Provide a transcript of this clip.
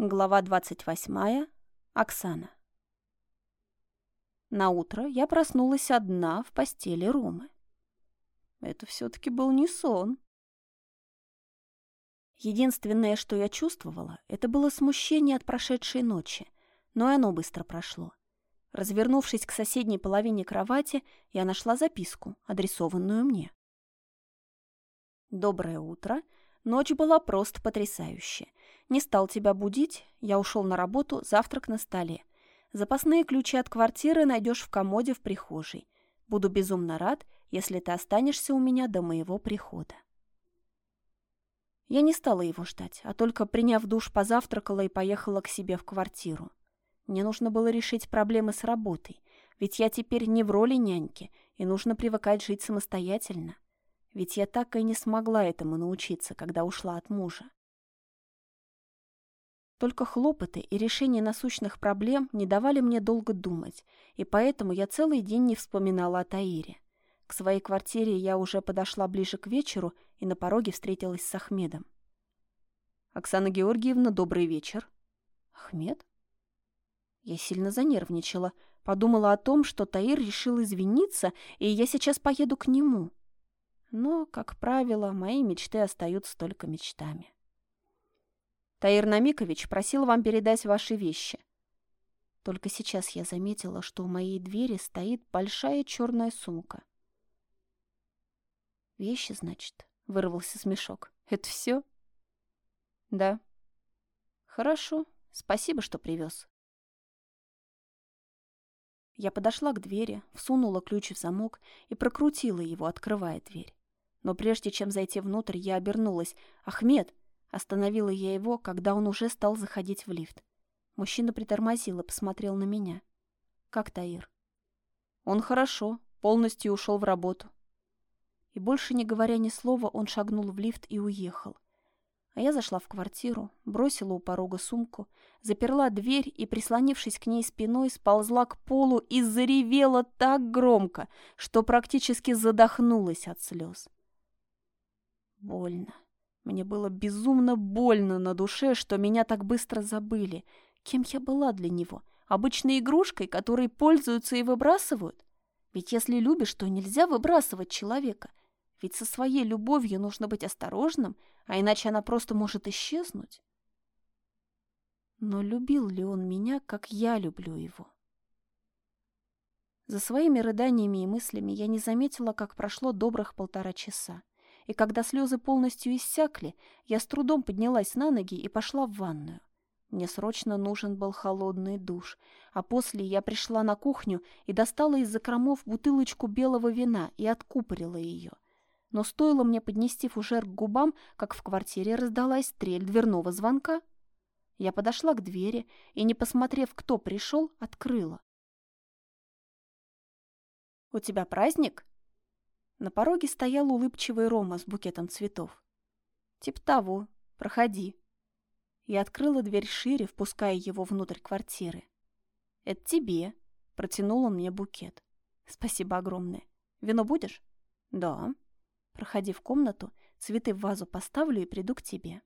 Глава 28. Оксана. На утро я проснулась одна в постели Румы. Это все-таки был не сон. Единственное, что я чувствовала, это было смущение от прошедшей ночи, но и оно быстро прошло. Развернувшись к соседней половине кровати, я нашла записку, адресованную мне. «Доброе утро. Ночь была просто потрясающая. Не стал тебя будить, я ушел на работу, завтрак на столе. Запасные ключи от квартиры найдешь в комоде в прихожей. Буду безумно рад, если ты останешься у меня до моего прихода. Я не стала его ждать, а только, приняв душ, позавтракала и поехала к себе в квартиру. Мне нужно было решить проблемы с работой, ведь я теперь не в роли няньки, и нужно привыкать жить самостоятельно. Ведь я так и не смогла этому научиться, когда ушла от мужа. Только хлопоты и решение насущных проблем не давали мне долго думать, и поэтому я целый день не вспоминала о Таире. К своей квартире я уже подошла ближе к вечеру и на пороге встретилась с Ахмедом. «Оксана Георгиевна, добрый вечер». «Ахмед?» Я сильно занервничала, подумала о том, что Таир решил извиниться, и я сейчас поеду к нему. Но, как правило, мои мечты остаются только мечтами. Таир Намикович просил вам передать ваши вещи. Только сейчас я заметила, что у моей двери стоит большая черная сумка. «Вещи, значит?» — вырвался смешок. «Это все?» «Да». «Хорошо. Спасибо, что привез». Я подошла к двери, всунула ключ в замок и прокрутила его, открывая дверь. Но прежде чем зайти внутрь, я обернулась. «Ахмед!» Остановила я его, когда он уже стал заходить в лифт. Мужчина притормозил и посмотрел на меня. «Как Таир?» «Он хорошо, полностью ушел в работу». И больше не говоря ни слова, он шагнул в лифт и уехал. А я зашла в квартиру, бросила у порога сумку, заперла дверь и, прислонившись к ней спиной, сползла к полу и заревела так громко, что практически задохнулась от слез. Больно. Мне было безумно больно на душе, что меня так быстро забыли. Кем я была для него? Обычной игрушкой, которой пользуются и выбрасывают? Ведь если любишь, то нельзя выбрасывать человека. Ведь со своей любовью нужно быть осторожным, а иначе она просто может исчезнуть. Но любил ли он меня, как я люблю его? За своими рыданиями и мыслями я не заметила, как прошло добрых полтора часа и когда слезы полностью иссякли, я с трудом поднялась на ноги и пошла в ванную. Мне срочно нужен был холодный душ, а после я пришла на кухню и достала из закромов бутылочку белого вина и откупорила ее. Но стоило мне поднести фужер к губам, как в квартире раздалась стрель дверного звонка. Я подошла к двери и, не посмотрев, кто пришел, открыла. «У тебя праздник?» На пороге стоял улыбчивый Рома с букетом цветов. «Тип того. Проходи». Я открыла дверь шире, впуская его внутрь квартиры. «Это тебе», — протянул он мне букет. «Спасибо огромное. Вино будешь?» «Да». «Проходи в комнату, цветы в вазу поставлю и приду к тебе».